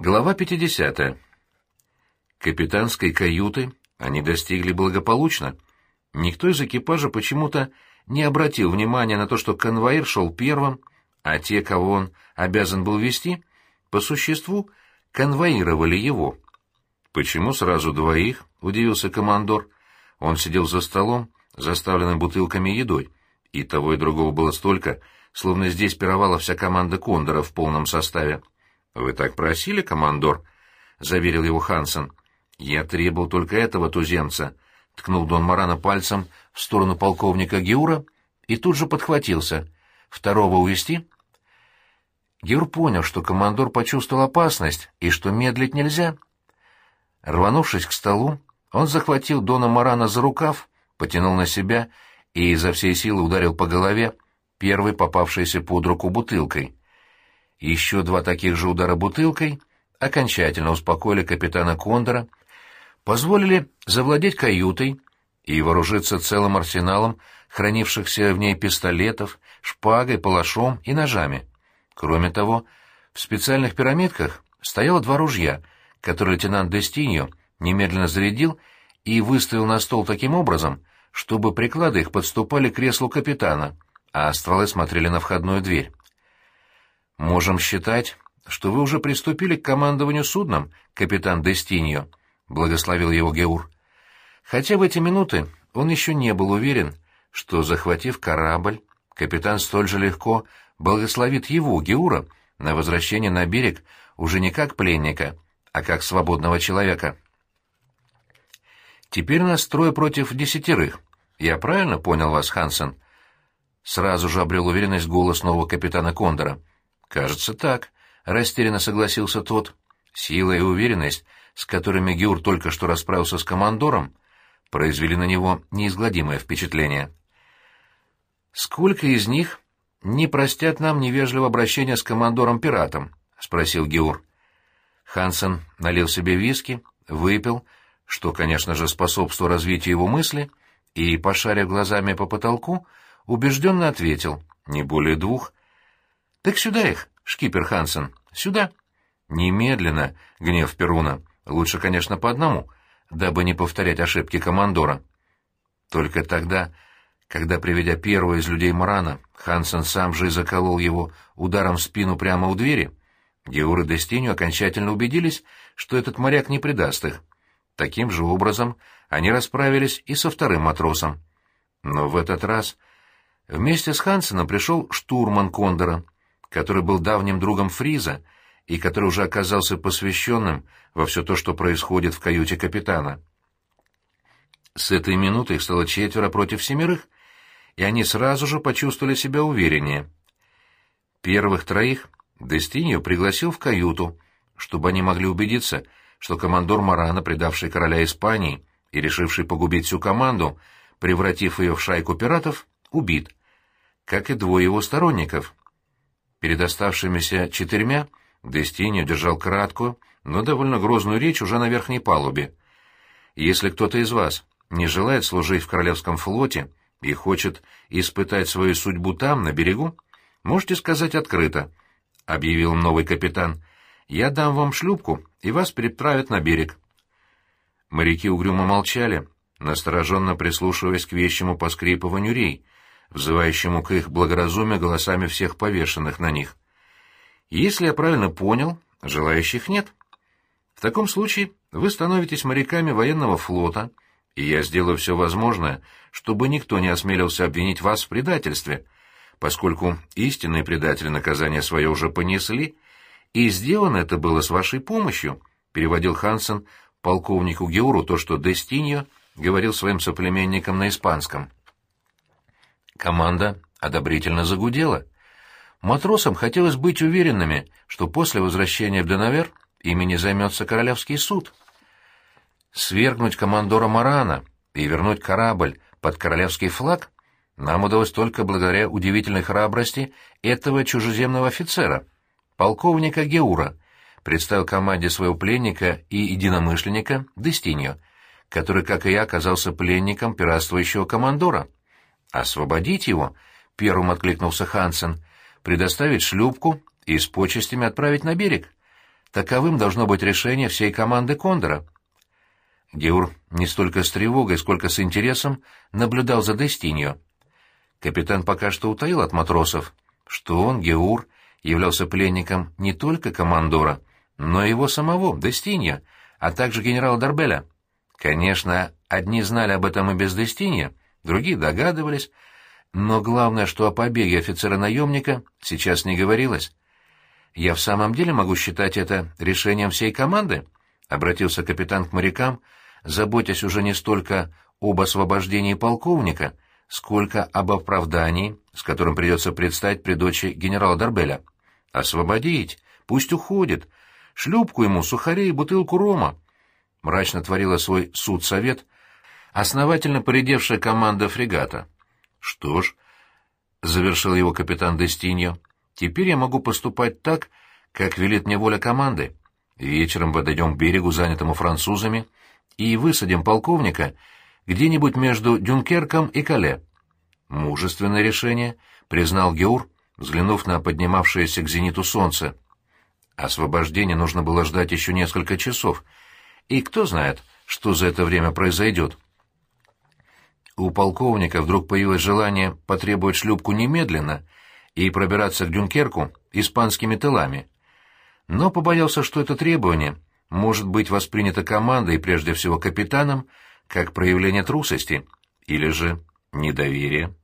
Глава 50. Капитанской каюты они достигли благополучно. Никто из экипажа почему-то не обратил внимания на то, что конвоир шел первым, а те, кого он обязан был вести, по существу конвоировали его. «Почему сразу двоих?» — удивился командор. Он сидел за столом, заставленным бутылками и едой, и того и другого было столько, словно здесь пировала вся команда Кондора в полном составе. «Вы так просили, командор?» — заверил его Хансен. «Я требовал только этого туземца», — ткнул Дон Марана пальцем в сторону полковника Геура и тут же подхватился. «Второго увести? Геур понял, что командор почувствовал опасность и что медлить нельзя. Рванувшись к столу, он захватил Дона Марана за рукав, потянул на себя и изо всей силы ударил по голове первой попавшейся под руку бутылкой. Еще два таких же удара бутылкой окончательно успокоили капитана Кондора, позволили завладеть каютой и вооружиться целым арсеналом хранившихся в ней пистолетов, шпагой, палашом и ножами. Кроме того, в специальных пирамидках стояло два ружья, которые лейтенант Дестиньо немедленно зарядил и выставил на стол таким образом, чтобы приклады их подступали к креслу капитана, а стволы смотрели на входную дверь. «Можем считать, что вы уже приступили к командованию судном, капитан Дестиньо», — благословил его Геур. Хотя в эти минуты он еще не был уверен, что, захватив корабль, капитан столь же легко благословит его, Геура, на возвращение на берег уже не как пленника, а как свободного человека. «Теперь нас трое против десятерых. Я правильно понял вас, Хансен?» Сразу же обрел уверенность голос нового капитана Кондора — «Кажется, так», — растерянно согласился тот. Сила и уверенность, с которыми Гюр только что расправился с командором, произвели на него неизгладимое впечатление. «Сколько из них не простят нам невежливого обращения с командором-пиратом?» — спросил Геур. Хансен налил себе виски, выпил, что, конечно же, способствовало развитию его мысли, и, пошарив глазами по потолку, убежденно ответил «не более двух». «Так сюда их, шкипер Хансен, сюда!» «Немедленно!» — гнев Перуна. «Лучше, конечно, по одному, дабы не повторять ошибки командора». Только тогда, когда, приведя первого из людей Марана, Хансен сам же и заколол его ударом в спину прямо у двери, Геур и Дестиню окончательно убедились, что этот моряк не предаст их. Таким же образом они расправились и со вторым матросом. Но в этот раз вместе с Хансеном пришел штурман Кондора — который был давним другом Фриза и который уже оказался посвященным во все то, что происходит в каюте капитана. С этой минуты их стало четверо против семерых, и они сразу же почувствовали себя увереннее. Первых троих Дестиньо пригласил в каюту, чтобы они могли убедиться, что командор Марана, предавший короля Испании и решивший погубить всю команду, превратив ее в шайку пиратов, убит, как и двое его сторонников, Перед оставшимися четырьмя Дестини держал краткую, но довольно грозную речь уже на верхней палубе. «Если кто-то из вас не желает служить в Королевском флоте и хочет испытать свою судьбу там, на берегу, можете сказать открыто», — объявил новый капитан. «Я дам вам шлюпку, и вас переправят на берег». Моряки угрюмо молчали, настороженно прислушиваясь к вещему поскрипыванию рей, взывающему к их благоразумию голосами всех повешенных на них. Если я правильно понял, желающих нет. В таком случае вы становитесь моряками военного флота, и я сделаю все возможное, чтобы никто не осмелился обвинить вас в предательстве, поскольку истинные предатели наказание свое уже понесли, и сделано это было с вашей помощью, переводил Хансен полковнику Геуру то, что Дестиньо говорил своим соплеменникам на испанском. Команда одобрительно загудела. Матросам хотелось быть уверенными, что после возвращения в Денавер ими займется Королевский суд. Свергнуть командора Марана и вернуть корабль под королевский флаг нам удалось только благодаря удивительной храбрости этого чужеземного офицера, полковника Геура, представил команде своего пленника и единомышленника Дестиньо, который, как и я, оказался пленником пиратствующего командора. «Освободить его?» — первым откликнулся Хансен. «Предоставить шлюпку и с почестями отправить на берег. таковым должно быть решение всей команды Кондора. Геур не столько с тревогой, сколько с интересом наблюдал за Дестиньо. Капитан пока что утаил от матросов, что он, Геур, являлся пленником не только командора, но и его самого, Дестиньо, а также генерала Дарбеля. Конечно, одни знали об этом и без Дестиньо, другие догадывались, но главное, что о побеге офицера-наемника сейчас не говорилось. «Я в самом деле могу считать это решением всей команды?» — обратился капитан к морякам, заботясь уже не столько об освобождении полковника, сколько об оправдании, с которым придется предстать при дочи генерала Дарбеля. «Освободить! Пусть уходит! Шлюпку ему, сухарей бутылку рома!» Мрачно творила свой суд-совет, основательно поредевшая команда фрегата. «Что ж», — завершил его капитан Дестиньо, — «теперь я могу поступать так, как велит мне воля команды. Вечером подойдем к берегу, занятому французами, и высадим полковника где-нибудь между Дюнкерком и Кале». «Мужественное решение», — признал Геур, взглянув на поднимавшееся к зениту солнце. Освобождение нужно было ждать еще несколько часов, и кто знает, что за это время произойдет. У полковника вдруг появилось желание потребовать шлюпку немедленно и пробираться к Дюнкерку испанскими тылами. Но побоялся, что это требование может быть воспринято командой прежде всего капитаном как проявление трусости или же недоверия.